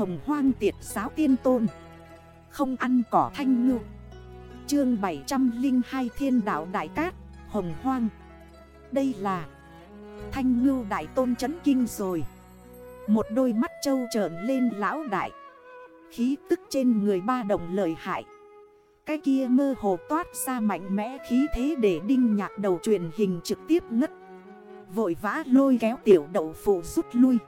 Hồng hoang tiệt giáo tiên tôn. Không ăn cỏ thanh ngư. Chương 702 Thiên đạo Đại Cát, Hồng hoang. Đây là Thanh ngư đại tôn chấn kinh rồi. Một đôi mắt trâu trởn lên lão đại. Khí tức trên người ba đồng lời hại. Cái kia mơ hồ toát ra mạnh mẽ khí thế để đinh nhạc đầu truyền hình trực tiếp ngất. Vội vã lôi kéo tiểu đậu phụ rút lui.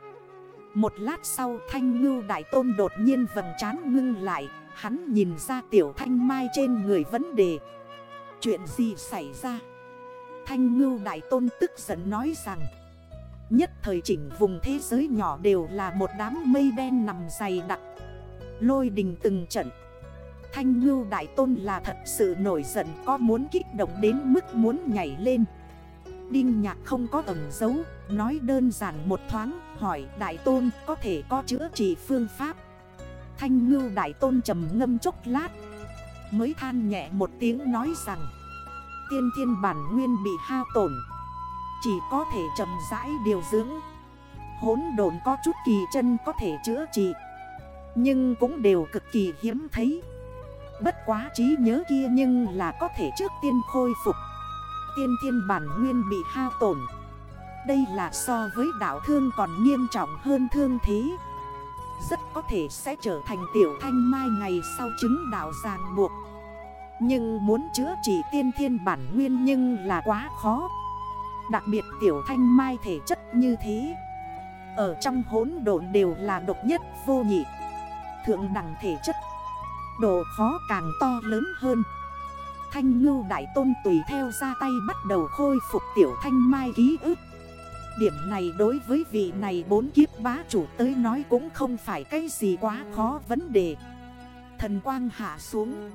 Một lát sau thanh ngưu đại tôn đột nhiên vầng trán ngưng lại, Hắn nhìn ra tiểu thanh mai trên người vấn đề. Chuyện gì xảy ra? Thanh ngưu đại tôn tức giận nói rằng, Nhất thời chỉnh vùng thế giới nhỏ đều là một đám mây đen nằm dày đặc. Lôi đình từng trận. Thanh ngưu đại tôn là thật sự nổi giận, có muốn kích động đến mức muốn nhảy lên. Đinh nhạc không có ẩn dấu, Nói đơn giản một thoáng, Hỏi đại tôn có thể có chữa trị phương pháp. Thanh ngưu đại tôn trầm ngâm chốc lát, Mới than nhẹ một tiếng nói rằng, Tiên thiên bản nguyên bị hao tổn, Chỉ có thể chậm rãi điều dưỡng. Hốn đồn có chút kỳ chân có thể chữa trị, Nhưng cũng đều cực kỳ hiếm thấy. Bất quá trí nhớ kia nhưng là có thể trước tiên khôi phục. Tiên thiên bản nguyên bị hao tổn. Đây là so với đảo thương còn nghiêm trọng hơn thương thế. Rất có thể sẽ trở thành tiểu thanh mai ngày sau chứng đảo ràng buộc. Nhưng muốn chữa trị tiên thiên bản nguyên nhưng là quá khó. Đặc biệt tiểu thanh mai thể chất như thế. Ở trong hốn độn đều là độc nhất vô nhị. Thượng đẳng thể chất. Độ khó càng to lớn hơn. Thanh ngưu đại tôn tùy theo ra tay bắt đầu khôi phục tiểu thanh mai ký ức. Điểm này đối với vị này bốn kiếp bá chủ tới nói cũng không phải cái gì quá khó vấn đề. Thần quang hạ xuống.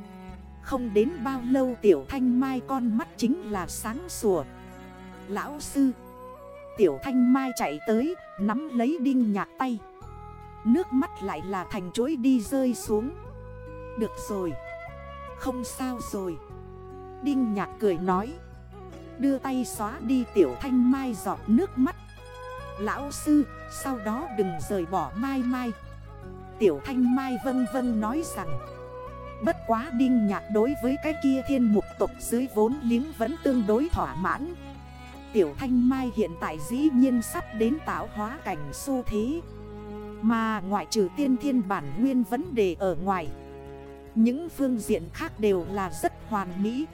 Không đến bao lâu tiểu thanh mai con mắt chính là sáng sủa. Lão sư. Tiểu thanh mai chạy tới, Nắm lấy đinh nhạc tay. Nước mắt lại là thành chuỗi đi rơi xuống. Được rồi. Không sao rồi. Đinh nhạc cười nói. Đưa tay xóa đi tiểu thanh mai giọt nước mắt. Lão sư, Sau đó đừng rời bỏ mai mai. Tiểu thanh mai vân vân nói rằng. Bất quá đinh nhạc đối với cái kia thiên mục tộc dưới vốn liếng vẫn tương đối thỏa mãn. Tiểu thanh mai hiện tại dĩ nhiên sắp đến tạo hóa cảnh xu thế. Mà ngoại trừ tiên thiên bản nguyên vấn đề ở ngoài, Những phương diện khác đều là rất hoàn mỹ.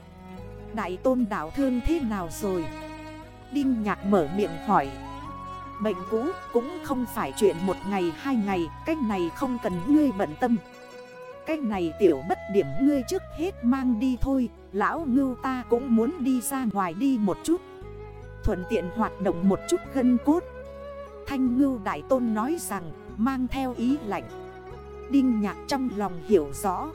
Đại tôn đảo thương thế nào rồi? Đinh nhạc mở miệng hỏi. Bệnh cũ cũng không phải chuyện một ngày hai ngày Cách này không cần ngươi bận tâm. Cách này tiểu bất điểm ngươi trước hết mang đi thôi, Lão ngưu ta cũng muốn đi ra ngoài đi một chút. Thuận tiện hoạt động một chút gân cốt. Thanh ngưu đại tôn nói rằng, Mang theo ý lạnh. Đinh nhạc trong lòng hiểu rõ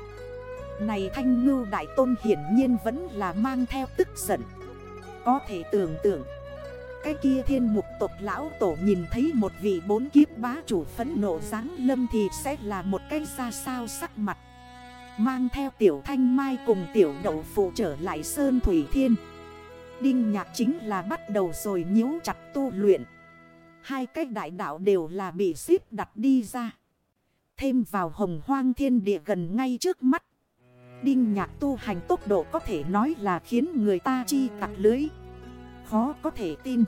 này thanh ngưu đại tôn hiển nhiên vẫn là mang theo tức giận. Có thể tưởng tượng, Cái kia thiên mục tộc lão tổ nhìn thấy một vị bốn kiếp bá chủ phấn nộ dáng lâm thì sẽ là một cái ra sao sắc mặt. Mang theo tiểu thanh mai cùng tiểu đậu phụ trở lại Sơn Thủy Thiên. Đinh nhạc chính là bắt đầu rồi nhíu chặt tu luyện. Hai cái đại đạo đều là bị xếp đặt đi ra. Thêm vào hồng hoang thiên địa gần ngay trước mắt Đinh nhạc tu hành tốc độ có thể nói là khiến người ta chi tặc lưới. Khó có thể tin.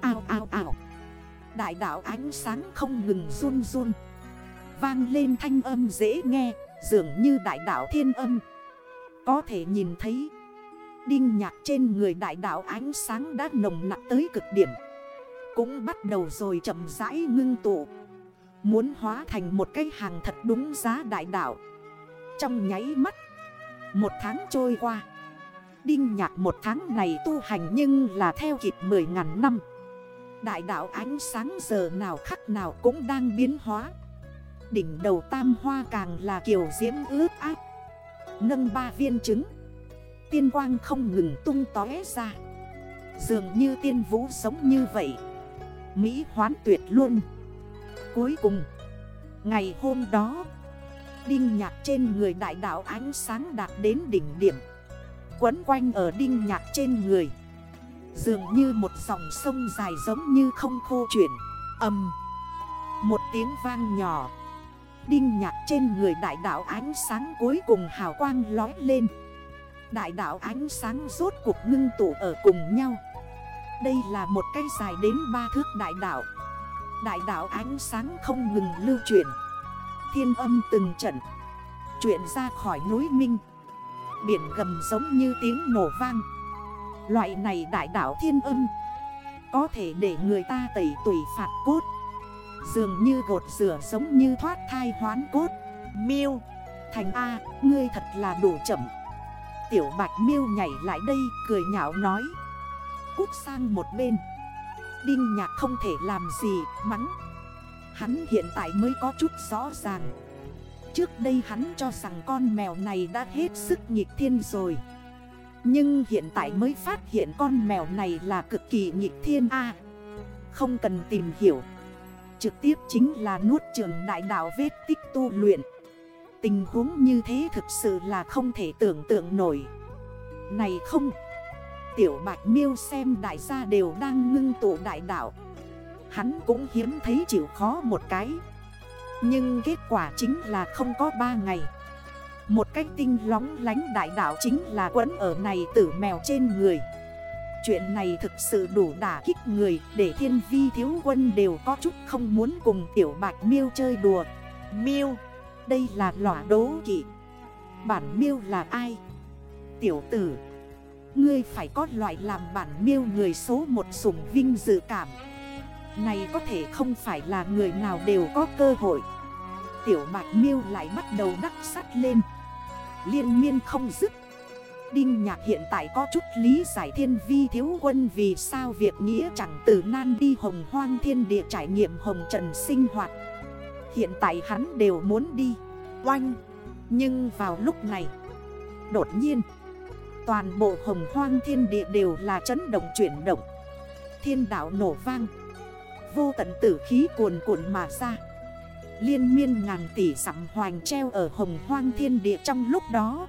Ao ao ao. Đại đạo ánh sáng không ngừng run run. Vang lên thanh âm dễ nghe, Dường như đại đạo thiên âm. Có thể nhìn thấy, Đinh nhạc trên người đại đạo ánh sáng đã nồng nặng tới cực điểm. Cũng bắt đầu rồi chậm rãi ngưng tụ. Muốn hóa thành một cái hàng thật đúng giá đại đạo trong nháy mắt. Một tháng trôi qua. Đinh nhạc một tháng này tu hành nhưng là theo kịp 10 ngàn năm. Đại đạo ánh sáng giờ nào khắc nào cũng đang biến hóa. Đỉnh đầu tam hoa càng là kiều diễm ướt ác Nâng ba viên trứng. Tiên quang không ngừng tung tóe ra. Dường như tiên vũ sống như vậy. Mỹ hoán tuyệt luôn. Cuối cùng, Ngày hôm đó Đinh nhạc trên người đại đạo ánh sáng đạt đến đỉnh điểm. Quấn quanh ở đinh nhạc trên người. Dường như một dòng sông dài giống như không khô chuyển. Âm. Một tiếng vang nhỏ. Đinh nhạc trên người đại đạo ánh sáng cuối cùng hào quang lói lên. Đại đạo ánh sáng rốt cuộc ngưng tụ ở cùng nhau. Đây là một cây dài đến ba thước đại đạo. Đại đạo ánh sáng không ngừng lưu chuyển. Thiên âm từng trận Chuyện ra khỏi núi Minh. Biển gầm giống như tiếng nổ vang. Loại này đại đảo thiên âm, Có thể để người ta tẩy tùy phạt cốt. Dường như gột rửa giống như thoát thai hoán cốt. Miêu, Thành A, Ngươi thật là đủ chậm. Tiểu bạch miêu nhảy lại đây, cười nhạo nói. Cút sang một bên. Đinh nhạc không thể làm gì, mắng. Hắn hiện tại mới có chút rõ ràng. Trước đây hắn cho rằng con mèo này đã hết sức nhịp thiên rồi. Nhưng hiện tại mới phát hiện con mèo này là cực kỳ nhịp thiên A. Không cần tìm hiểu. Trực tiếp chính là nuốt trường đại đạo vết tích tu luyện. Tình huống như thế thực sự là không thể tưởng tượng nổi. Này không, Tiểu bạch miêu xem đại gia đều đang ngưng tụ đại đạo. Hắn cũng hiếm thấy chịu khó một cái. Nhưng kết quả chính là không có ba ngày. Một cách tinh lóng lánh đại đạo chính là quấn ở này tử mèo trên người. Chuyện này thực sự đủ đả kích người Để thiên vi thiếu quân đều có chút không muốn cùng tiểu bạch miêu chơi đùa. Miêu, Đây là lỏa đố kỵ. Bản miêu là ai? Tiểu tử, Ngươi phải có loại làm bản miêu người số một sủng vinh dự cảm. Này có thể không phải là người nào đều có cơ hội. Tiểu bạch miêu lại bắt đầu đắc sắt lên. Liên miên không dứt. Đinh nhạc hiện tại có chút lý giải thiên vi thiếu quân vì sao việc nghĩa chẳng từ nan đi hồng hoang thiên địa trải nghiệm hồng trần sinh hoạt. Hiện tại hắn đều muốn đi. Oanh. Nhưng vào lúc này, Đột nhiên, Toàn bộ hồng hoang thiên địa đều là chấn động chuyển động. Thiên đảo nổ vang. Vô tận tử khí cuồn cuộn mà ra. Liên miên ngàn tỷ sắm hoành treo ở hồng hoang thiên địa trong lúc đó.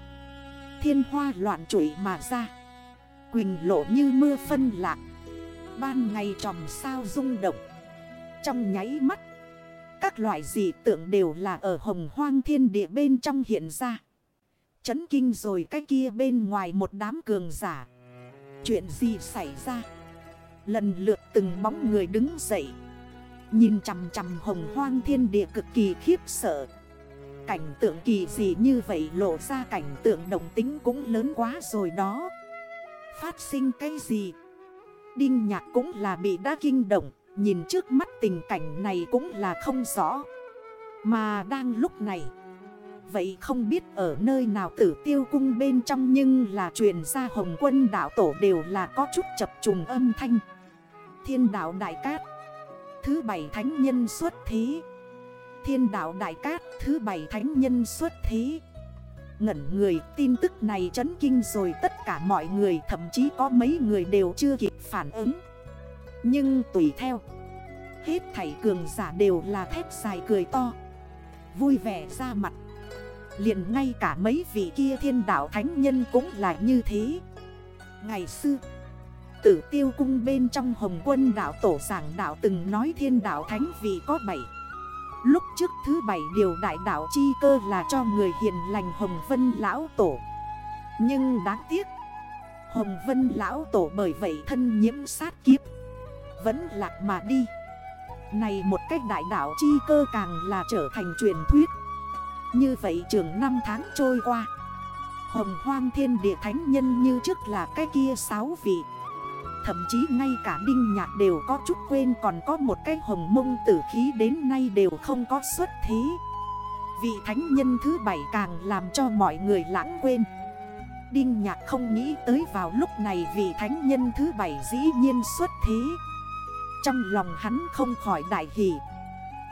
Thiên hoa loạn trụi mà ra. Quỳnh lộ như mưa phân lạc. Ban ngày tròm sao rung động. Trong nháy mắt, Các loại dị tượng đều là ở hồng hoang thiên địa bên trong hiện ra. Chấn kinh rồi cái kia bên ngoài một đám cường giả. Chuyện gì xảy ra? Lần lượt từng bóng người đứng dậy. Nhìn chằm chằm hồng hoang thiên địa cực kỳ khiếp sợ. Cảnh tượng kỳ gì như vậy lộ ra cảnh tượng đồng tính cũng lớn quá rồi đó. Phát sinh cái gì? Đinh nhạc cũng là bị đa kinh động, Nhìn trước mắt tình cảnh này cũng là không rõ. Mà đang lúc này, Vậy không biết ở nơi nào tử tiêu cung bên trong Nhưng là truyền ra hồng quân đảo tổ đều là có chút chập trùng âm thanh. Thiên đảo Đại Cát. Thứ bảy thánh nhân xuất thế Thiên đạo Đại Cát, thứ bảy thánh nhân xuất thế Ngẩn người, tin tức này chấn kinh rồi tất cả mọi người, Thậm chí có mấy người đều chưa kịp phản ứng. Nhưng tùy theo, Hết thảy cường giả đều là thép dài cười to, Vui vẻ ra mặt. Liền ngay cả mấy vị kia thiên đạo thánh nhân cũng là như thế. Ngày xưa Tử tiêu cung bên trong hồng quân đạo tổ giảng đạo từng nói thiên đạo thánh vị có bảy. Lúc trước thứ bảy điều đại đạo chi cơ là cho người hiền lành Hồng Vân Lão Tổ. Nhưng đáng tiếc, Hồng Vân Lão Tổ bởi vậy thân nhiễm sát kiếp, Vẫn lạc mà đi. Này một cách đại đạo chi cơ càng là trở thành truyền thuyết. Như vậy trường năm tháng trôi qua, Hồng Hoang Thiên Địa Thánh Nhân như trước là cái kia sáu vị. Thậm chí ngay cả Đinh Nhạc đều có chút quên, còn có một cái hồng mông tử khí đến nay đều không có xuất thế. Vị thánh nhân thứ bảy càng làm cho mọi người lãng quên. Đinh Nhạc không nghĩ tới vào lúc này vị thánh nhân thứ bảy dĩ nhiên xuất thế. Trong lòng hắn không khỏi đại hỷ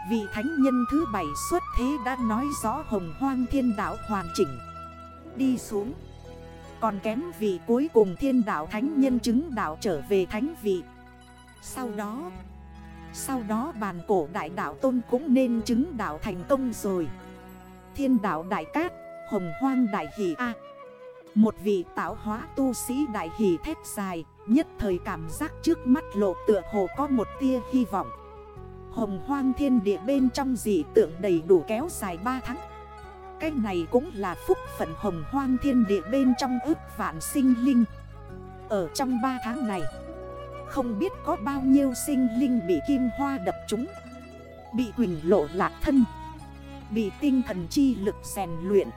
Vị thánh nhân thứ bảy xuất thế đã nói rõ hồng hoang thiên đạo hoàn chỉnh. Đi xuống còn kém vị cuối cùng thiên đạo thánh nhân chứng đạo trở về thánh vị. Sau đó Sau đó bàn cổ đại đạo tôn cũng nên chứng đạo thành công rồi. Thiên đạo đại cát, Hồng hoang đại hỷ A. Một vị tạo hóa tu sĩ đại hỷ thép dài, Nhất thời cảm giác trước mắt lộ tựa hồ có một tia hy vọng. Hồng hoang thiên địa bên trong dị tượng đầy đủ kéo dài 3 tháng. Cái này cũng là phúc phận hồng hoang thiên địa bên trong ước vạn sinh linh. Ở trong 3 tháng này, Không biết có bao nhiêu sinh linh bị kim hoa đập trúng, Bị quỳnh lộ lạc thân, Bị tinh thần chi lực rèn luyện.